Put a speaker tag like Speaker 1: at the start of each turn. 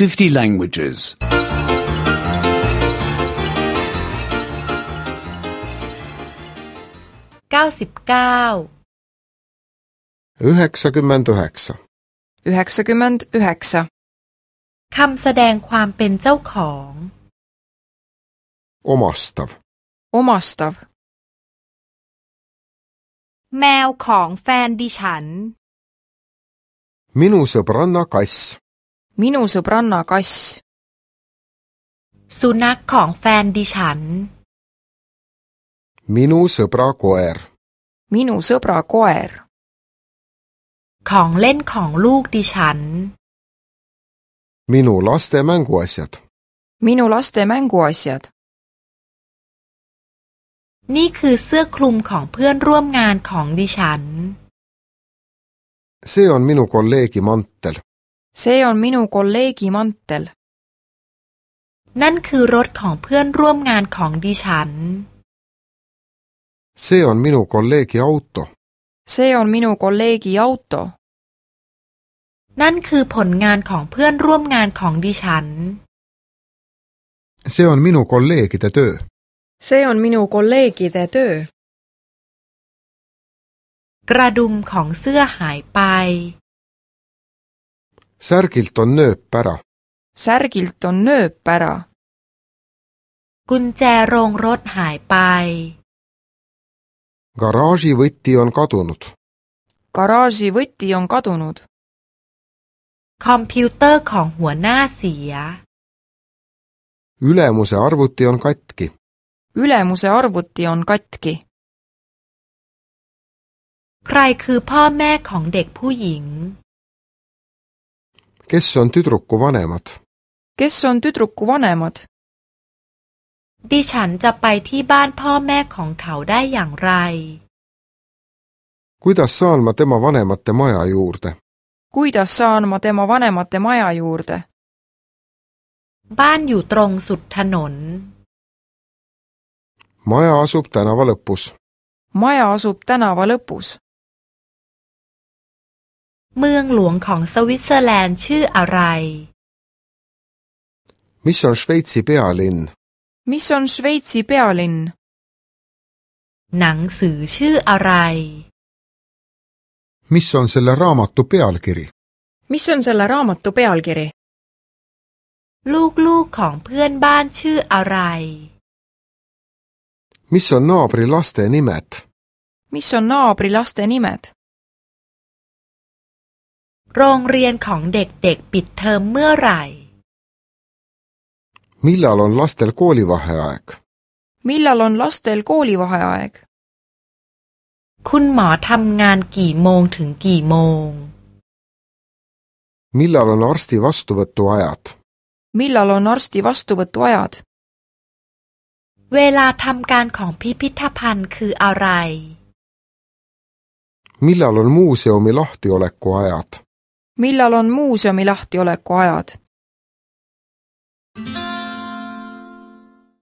Speaker 1: 50 languages. 99 99 99คำแสดงความเป็นเจ้าของ omastav omastav แมวของแฟนดิฉัน
Speaker 2: minu sõbranna kass
Speaker 1: มินูสุปรานากัสสุนัขของแฟนดิฉัน
Speaker 2: มินูสุปราโกเอร์
Speaker 1: มินูสุปราโกเอร์ของเล่นของลูกดิฉัน
Speaker 2: มินูลอสเตแมงกัวเซต
Speaker 1: มินูลอสเตแมงกัวเซตนี่คือเสื้อคลุมของเพื่อนร่วมงานของดิฉัน
Speaker 2: เซอนมินูคอลเลกิมอนเตล
Speaker 1: see on minu kolleegi mantel นั่นคือรถของเพื่อนร่วมงานของดิฉัน
Speaker 2: see on minu kolleegi auto
Speaker 1: see on minu kolleegi auto นั่นคือผลงานของเพื่อนร่วมงานของดิฉัน
Speaker 2: see on minu kolleegide töö
Speaker 1: see on minu kolleegide töö กระดุมของเสื้อหายไป
Speaker 2: särgilt on nööp ära.
Speaker 1: särgilt on nööp ära. กุญแจโรงรถหายไป
Speaker 2: garaaži võti on kadunud.
Speaker 1: garaaži võti on kadunud. คอมพิวเตอร์ของหัวหน้าเสีย
Speaker 2: ülemuse arvuti on katki.
Speaker 1: ülemuse arvuti on katki. ใครคือพ่อแม่ของเด็กผู้หญิง
Speaker 2: kes on tüdruku vanemad?
Speaker 1: kes on tüdruku vanemad? ดิฉันจะไปที่บ้านพ่อแม่ของเขาได้อย่างไร
Speaker 2: kuidas saan ma tema vanemate maja juurde?
Speaker 1: kuidas saan ma tema vanemate maja juurde? บ้านอยู่ตรงสุดถนน
Speaker 2: maja asub tänava lõpus.
Speaker 1: maja asub tänava lõpus. เมืองหลวงของสวิตเซอร์แลนด์ชื่ออะไร
Speaker 2: มิชอนสวิตซ์เปอร์ลิน
Speaker 1: มิชอนสวิตซ์เปอร์ลินหนังสือชื่ออะไร
Speaker 2: มิชอนเซลลารามัตตุเปอร์ลกิริ
Speaker 1: มิชอนเซลลารามัตตุเปอร์ลกิริลูกๆของเพื่อนบ้านชื่ออะไร
Speaker 2: มิชอนนอปริลอสเตนิเมต
Speaker 1: มิชอนนอปริลอสเตนิเมตโรงเรียนของเด็กๆปิดเทอมเมื่อไหร่
Speaker 2: Millal on lastel koolivaheaeg?
Speaker 1: Millal on lastel koolivaheaeg? คุณหมอทำงานกี่โมงถึงกี่โมง
Speaker 2: Millal on arsti vastuvõtuajad?
Speaker 1: Millal on arsti vastuvõtuajad? เวลาทำการของพิพิธภัณฑ์คืออะไร
Speaker 2: Millal on muuseumi lahtioleku ajad?
Speaker 1: millal on muuseumi lahtioleku ajad?